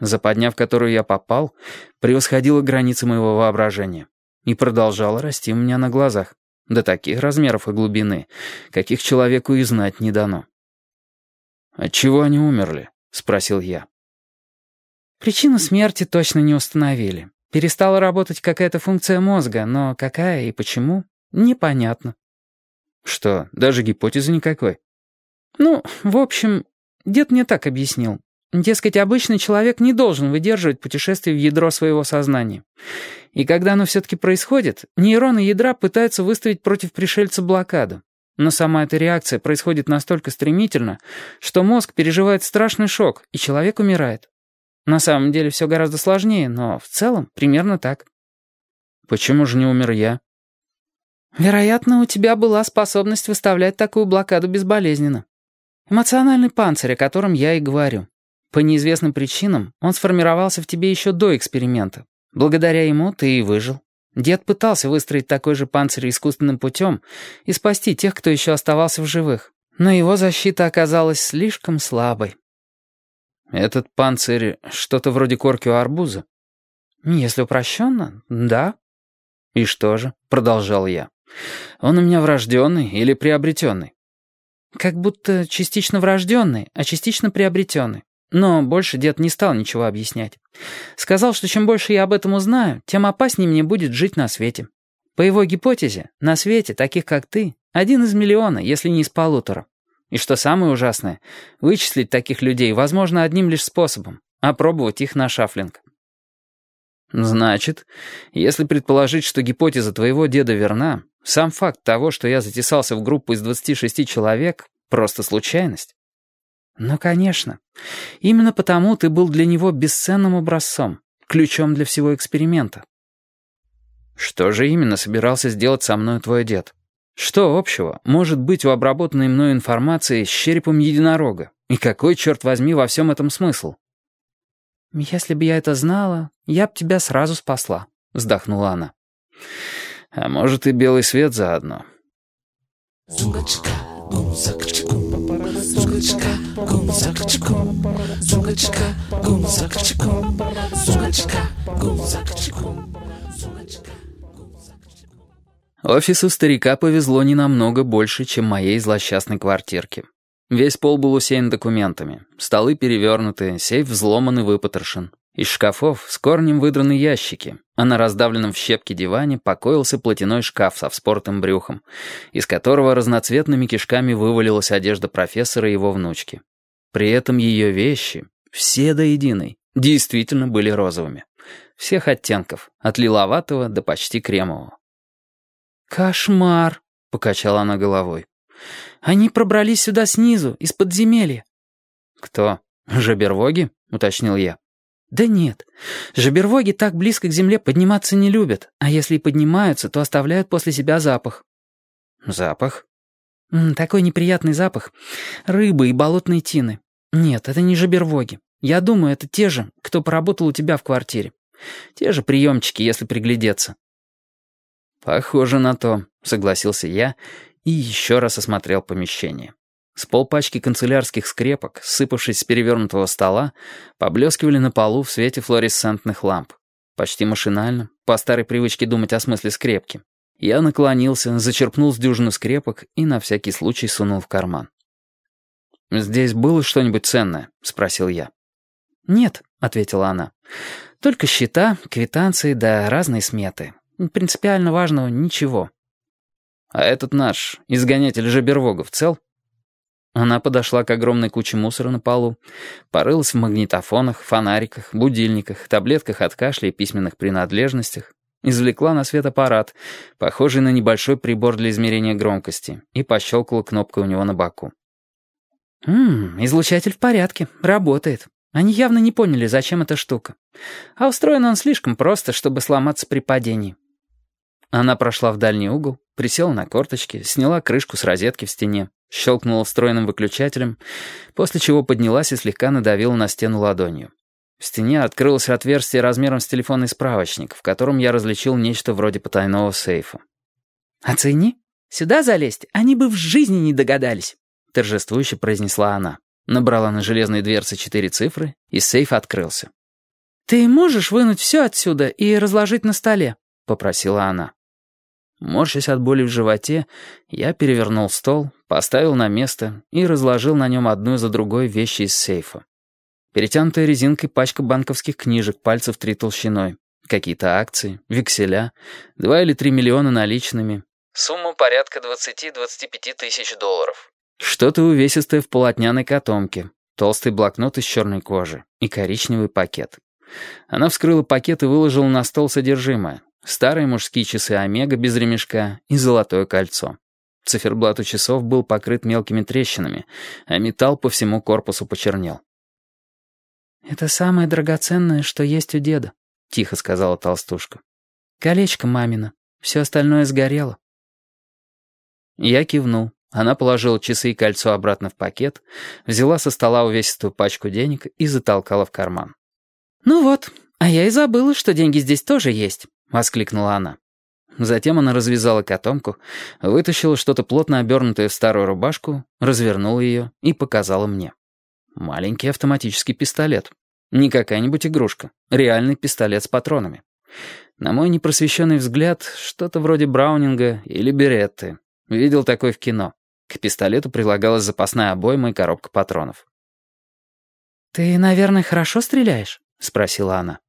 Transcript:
Западня, в которую я попал, превосходила границы моего воображения и продолжала расти у меня на глазах до таких размеров и глубины, каких человеку и знать не дано. «Отчего они умерли?» — спросил я. Причину смерти точно не установили. Перестала работать какая-то функция мозга, но какая и почему — непонятно. Что, даже гипотезы никакой? Ну, в общем, дед мне так объяснил. Дескать, обычный человек не должен выдерживать путешествие в ядро своего сознания. И когда оно все-таки происходит, нейроны ядра пытаются выставить против пришельца блокаду. Но сама эта реакция происходит настолько стремительно, что мозг переживает страшный шок, и человек умирает. На самом деле все гораздо сложнее, но в целом примерно так. Почему же не умер я? Вероятно, у тебя была способность выставлять такую блокаду безболезненно. Эмоциональный панцирь, о котором я и говорю. По неизвестным причинам он сформировался в тебе еще до эксперимента. Благодаря ему ты и выжил. Дед пытался выстроить такой же панцирь искусственным путем и спасти тех, кто еще оставался в живых. Но его защита оказалась слишком слабой. «Этот панцирь что-то вроде корки у арбуза?» «Если упрощенно, да». «И что же?» — продолжал я. «Он у меня врожденный или приобретенный?» «Как будто частично врожденный, а частично приобретенный. Но больше дед не стал ничего объяснять. Сказал, что чем больше я об этом узнаю, тем опаснее мне будет жить на свете. По его гипотезе, на свете, таких как ты, один из миллиона, если не из полутора. И что самое ужасное, вычислить таких людей возможно одним лишь способом — опробовать их на шафлинг. Значит, если предположить, что гипотеза твоего деда верна, сам факт того, что я затесался в группу из 26 человек, просто случайность. «Ну, конечно. Именно потому ты был для него бесценным образцом, ключом для всего эксперимента». «Что же именно собирался сделать со мной твой дед? Что общего может быть у обработанной мною информации с черепом единорога? И какой, черт возьми, во всем этом смысл?» «Если бы я это знала, я б тебя сразу спасла», — вздохнула она. «А может, и белый свет заодно». Зугачка, гумзакчик. Зугачка, гумзакчикум. Зугачка, гумзакчикум. Зугачка, гумзакчикум. Зугачка. Офису старика повезло не намного больше, чем моей злосчастной квартирке. Весь пол был усеян документами. Столы перевернуты, сейф взломан и выпотрошен. Из шкафов с корнем выдраны ящики, а на раздавленном в щепки диване покоился платяной шкаф со вспортым брюхом, из которого разноцветными кишками вывалилась одежда профессора и его внучки. При этом ее вещи, все до единой, действительно были розовыми. Всех оттенков, от лиловатого до почти кремового. «Кошмар!» — покачала она головой. «Они пробрались сюда снизу, из подземелья». «Кто? Жабервоги?» — уточнил я. «Да нет. Жабервоги так близко к земле подниматься не любят, а если и поднимаются, то оставляют после себя запах». «Запах?» «Такой неприятный запах. Рыбы и болотной тины. Нет, это не жабервоги. Я думаю, это те же, кто поработал у тебя в квартире. Те же приемчики, если приглядеться». «Похоже на то», — согласился я и еще раз осмотрел помещение. С полпачки канцелярских скрепок, сыпавшись с перевернутого стола, поблескивали на полу в свете флуоресцентных ламп. Почти машинально, по старой привычке думать о смысле скрепки. Я наклонился, зачерпнул с дюжину скрепок и на всякий случай сунул в карман. «Здесь было что-нибудь ценное?» — спросил я. «Нет», — ответила она. «Только счета, квитанции да разные сметы. Принципиально важного ничего». «А этот наш, изгонятель Жабервогов, цел?» Она подошла к огромной куче мусора на полу, порылась в магнитофонах, фонариках, будильниках, таблетках от кашля и письменных принадлежностях, извлекла на свет аппарат, похожий на небольшой прибор для измерения громкости, и пощелкала кнопкой у него на боку. «Ммм, излучатель в порядке, работает. Они явно не поняли, зачем эта штука. А устроен он слишком просто, чтобы сломаться при падении». Она прошла в дальний угол, присела на корточки, сняла крышку с розетки в стене, щелкнула встроенным выключателем, после чего поднялась и слегка надавила на стену ладонью. В стене открылось отверстие размером с телефонный справочник, в котором я различил нечто вроде потайного сейфа. «Оцени. Сюда залезть они бы в жизни не догадались», — торжествующе произнесла она. Набрала на железной дверце четыре цифры, и сейф открылся. «Ты можешь вынуть все отсюда и разложить на столе?» — попросила она. Морщась от боли в животе, я перевернул стол, поставил на место и разложил на нем одну за другой вещи из сейфа. Перетянутая резинкой пачка банковских книжек, пальцев три толщиной, какие-то акции, векселя, два или три миллиона наличными. Сумма порядка 20-25 тысяч долларов. Что-то увесистое в полотняной котомке, толстый блокнот из черной кожи и коричневый пакет. Она вскрыла пакет и выложила на стол содержимое. Старые мужские часы Омега без ремешка и золотое кольцо. Циферблат у часов был покрыт мелкими трещинами, а металл по всему корпусу почернел. «Это самое драгоценное, что есть у деда», — тихо сказала толстушка. «Колечко мамина. Все остальное сгорело». Я кивнул. Она положила часы и кольцо обратно в пакет, взяла со стола увесистую пачку денег и затолкала в карман. «Ну вот, а я и забыла, что деньги здесь тоже есть», — воскликнула она. Затем она развязала котомку, вытащила что-то плотно обернутое в старую рубашку, развернула ее и показала мне. Маленький автоматический пистолет. Не какая-нибудь игрушка. Реальный пистолет с патронами. На мой непросвещенный взгляд, что-то вроде Браунинга или Беретты. Видел такой в кино. К пистолету прилагалась запасная обойма и коробка патронов. «Ты, наверное, хорошо стреляешь?» — спросила она.